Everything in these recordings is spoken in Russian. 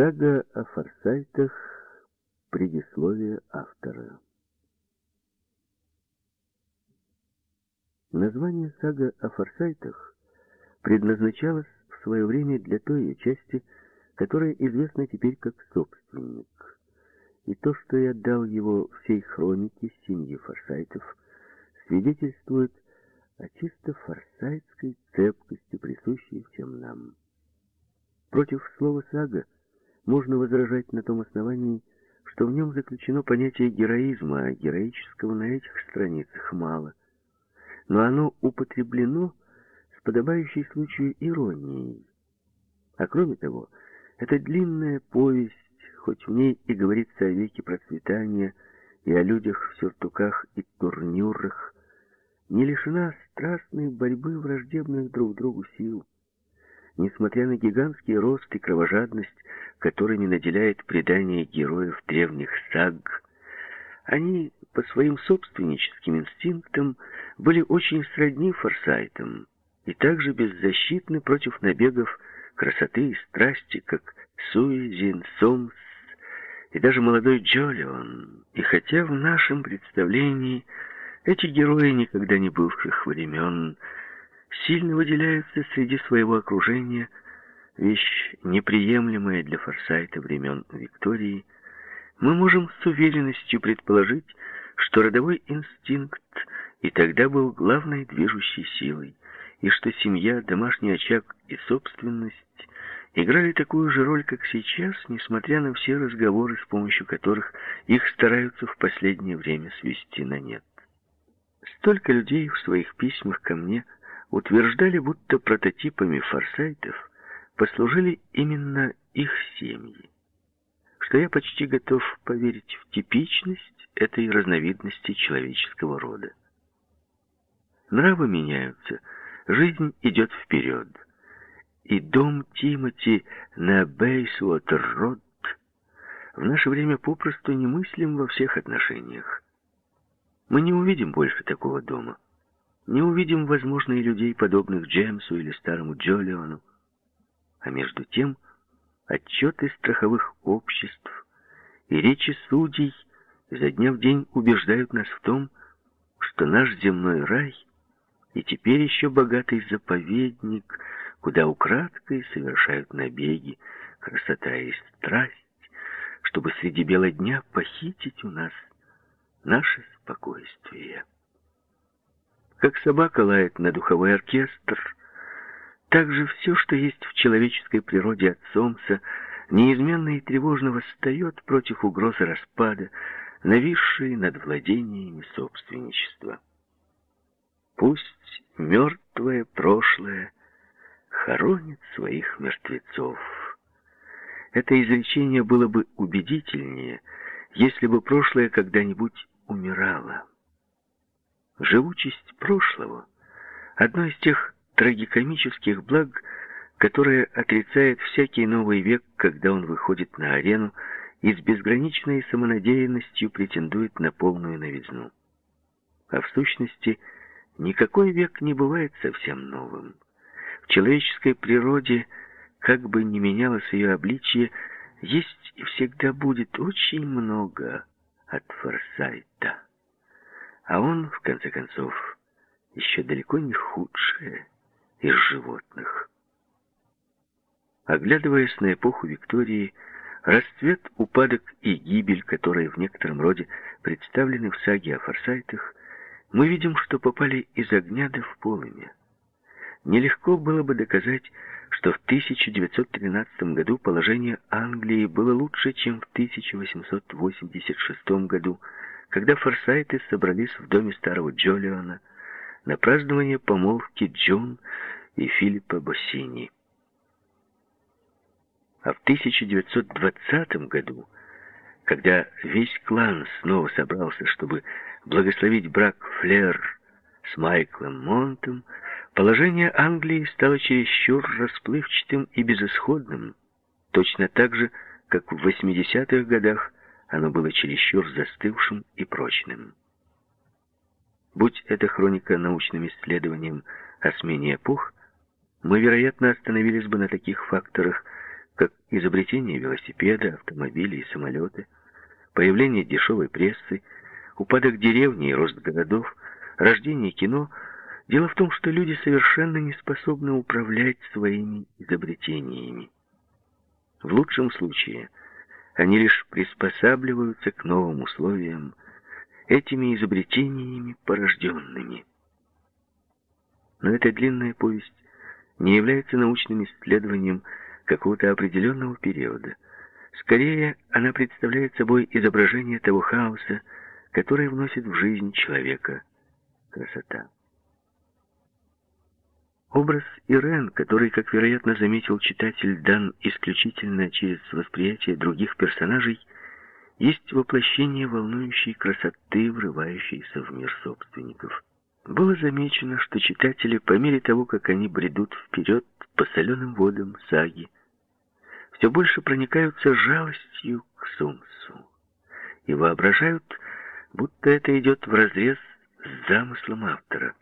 Сага о форсайтах. Предисловие автора. Название сага о форсайтах предназначалось в свое время для той ее части, которая известна теперь как собственник. И то, что я дал его всей хронике семьи форсайтов, свидетельствует о чисто форсайтской цепкости, присущей всем нам. Против слова «сага» можно возражать на том основании, что в нем заключено понятие героизма, а героического на этих страницах мало. Но оно употреблено с подобающей случаю иронией. А кроме того, это длинная повесть, хоть в ней и говорится о веке процветания и о людях в сюртуках и турнюрах, не лишена страстной борьбы враждебных друг другу сил. Несмотря на гигантский рост и кровожадность, которыми наделяет предание героев древних саг, они по своим собственническим инстинктам были очень сродни форсайтам и также беззащитны против набегов красоты и страсти, как Суизин, Сомс и даже молодой Джолион. И хотя в нашем представлении эти герои никогда не бывших времен сильно выделяются среди своего окружения, вещь неприемлемая для Форсайта времен Виктории, мы можем с уверенностью предположить, что родовой инстинкт и тогда был главной движущей силой, и что семья, домашний очаг и собственность играли такую же роль, как сейчас, несмотря на все разговоры, с помощью которых их стараются в последнее время свести на нет. Столько людей в своих письмах ко мне – утверждали, будто прототипами форсайтов послужили именно их семьи, что я почти готов поверить в типичность этой разновидности человеческого рода. Нравы меняются, жизнь идет вперед, и дом Тимоти на Бейсуотер-Род в наше время попросту немыслим во всех отношениях. Мы не увидим больше такого дома не увидим, возможно, и людей, подобных Джеймсу или старому Джолиону. А между тем, отчеты страховых обществ и речи судей за дня в день убеждают нас в том, что наш земной рай и теперь еще богатый заповедник, куда украдкой совершают набеги, красота и страсть, чтобы среди бела дня похитить у нас наше спокойствие. Как собака лает на духовой оркестр, так же все, что есть в человеческой природе от солнца, неизменно и тревожно восстает против угрозы распада, нависшей над владениями собственничества. Пусть мертвое прошлое хоронит своих мертвецов. Это изречение было бы убедительнее, если бы прошлое когда-нибудь умирало. Живучесть прошлого — одно из тех трагикомических благ, которое отрицает всякий новый век, когда он выходит на арену и с безграничной самонадеянностью претендует на полную новизну. А в сущности, никакой век не бывает совсем новым. В человеческой природе, как бы ни менялось ее обличье, есть и всегда будет очень много от Форсайта. А он, в конце концов, еще далеко не худшее из животных. Оглядываясь на эпоху Виктории, расцвет, упадок и гибель, которые в некотором роде представлены в саге о форсайтах, мы видим, что попали из огня до в полымя. Нелегко было бы доказать, что в 1913 году положение Англии было лучше, чем в 1886 году, когда форсайты собрались в доме старого Джолиона на празднование помолвки Джон и Филиппа Боссини. А в 1920 году, когда весь клан снова собрался, чтобы благословить брак Флер с Майклом Монтом, положение Англии стало чересчур расплывчатым и безысходным, точно так же, как в 80-х годах оно было чересчур застывшим и прочным. Будь эта хроника научным исследованием о смене эпох, мы, вероятно, остановились бы на таких факторах, как изобретение велосипеда, автомобилей и самолета, появление дешевой прессы, упадок деревни и рост городов, рождение кино — Дело в том, что люди совершенно не способны управлять своими изобретениями. В лучшем случае они лишь приспосабливаются к новым условиям этими изобретениями порожденными. Но эта длинная повесть не является научным исследованием какого-то определенного периода. Скорее, она представляет собой изображение того хаоса, который вносит в жизнь человека красота. Образ Ирен, который, как вероятно заметил читатель, дан исключительно через восприятие других персонажей, есть воплощение волнующей красоты, врывающейся в мир собственников. Было замечено, что читатели, по мере того, как они бредут вперед по соленым водам саги, все больше проникаются жалостью к Сумсу и воображают, будто это идет вразрез с замыслом автора.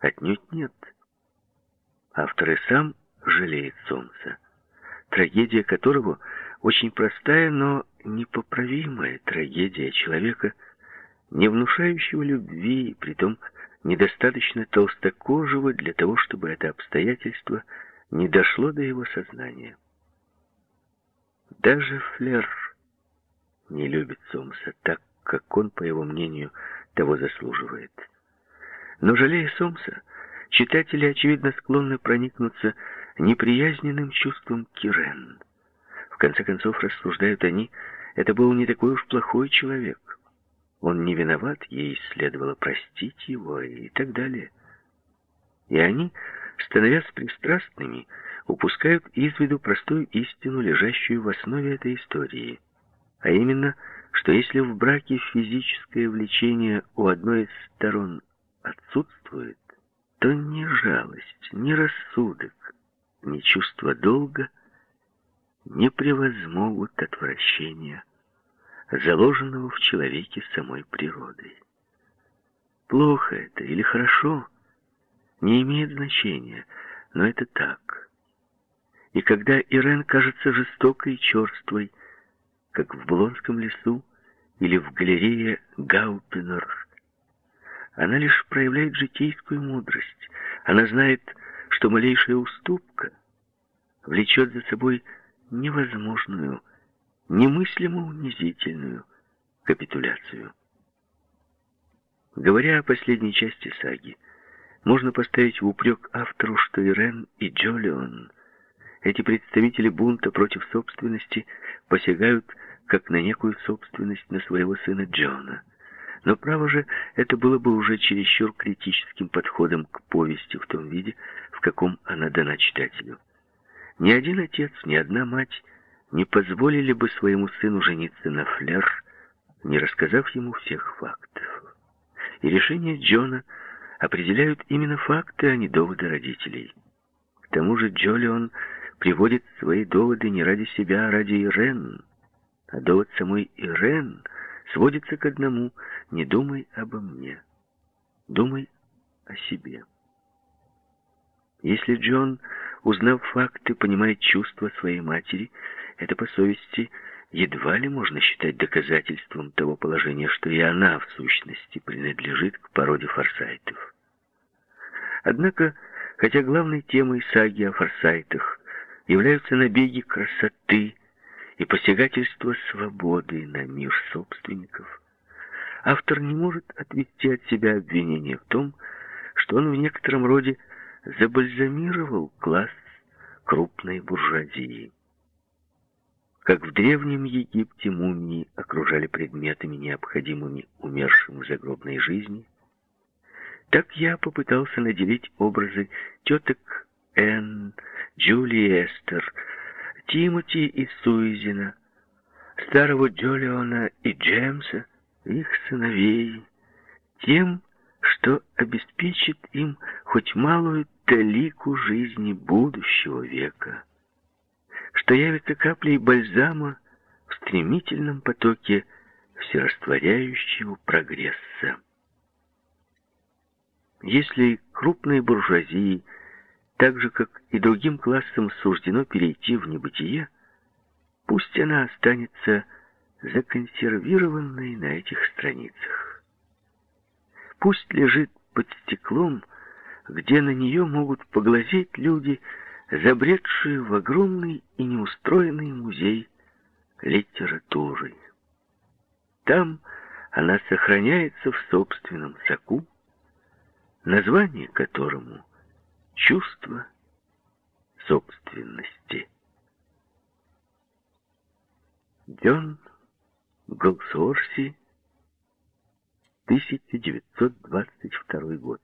Отнюдь нет. Автор и сам жалеет солнца, трагедия которого очень простая, но непоправимая трагедия человека, не внушающего любви, и притом недостаточно толстокожего для того, чтобы это обстоятельство не дошло до его сознания. Даже Флер не любит Сомса так, как он, по его мнению, того заслуживает. Но, жалея Сомса, читатели, очевидно, склонны проникнуться неприязненным чувством Кирен. В конце концов, рассуждают они, это был не такой уж плохой человек. Он не виноват, ей следовало простить его и так далее. И они, становясь пристрастными, упускают из виду простую истину, лежащую в основе этой истории. А именно, что если в браке физическое влечение у одной из сторон отсутствует, то ни жалость, ни рассудок, ни чувство долга не превозмогут отвращения, заложенного в человеке самой природой. Плохо это или хорошо, не имеет значения, но это так. И когда Ирен кажется жестокой и черствой, как в Булонском лесу или в галерее Гаупенер, она лишь проявляет житейскую мудрость. Она знает, что малейшая уступка влечет за собой невозможную, немыслимо унизительную капитуляцию. Говоря о последней части саги, можно поставить в упрек автору, что Ирен и Джолион, эти представители бунта против собственности, посягают как на некую собственность на своего сына Джона – но, право же, это было бы уже чересчур критическим подходом к повести в том виде, в каком она дана читателю. Ни один отец, ни одна мать не позволили бы своему сыну жениться на Флер, не рассказав ему всех фактов. И решение Джона определяют именно факты, а не доводы родителей. К тому же Джолион приводит свои доводы не ради себя, а ради Ирен. А довод самой Ирен — сводится к одному — не думай обо мне, думай о себе. Если Джон, узнав факты, понимает чувства своей матери, это по совести едва ли можно считать доказательством того положения, что и она, в сущности, принадлежит к породе форсайтов. Однако, хотя главной темой саги о форсайтах являются набеги красоты, и посягательство свободы на мир собственников, автор не может отвести от себя обвинение в том, что он в некотором роде забальзамировал класс крупной буржуазии. Как в Древнем Египте мумии окружали предметами, необходимыми умершим в загробной жизни, так я попытался наделить образы теток Энн, Джулии Эстер, Тимоти и Суизина, старого Джолиона и Джемса, их сыновей, тем, что обеспечит им хоть малую талику жизни будущего века, что явится каплей бальзама в стремительном потоке всерастворяющего прогресса. Если крупной буржуазии так же, как и другим классам суждено перейти в небытие, пусть она останется законсервированной на этих страницах. Пусть лежит под стеклом, где на нее могут поглазеть люди, забредшие в огромный и неустроенный музей литературы. Там она сохраняется в собственном соку, название которому «Чувство собственности». Джон Голсуорси, 1922 год.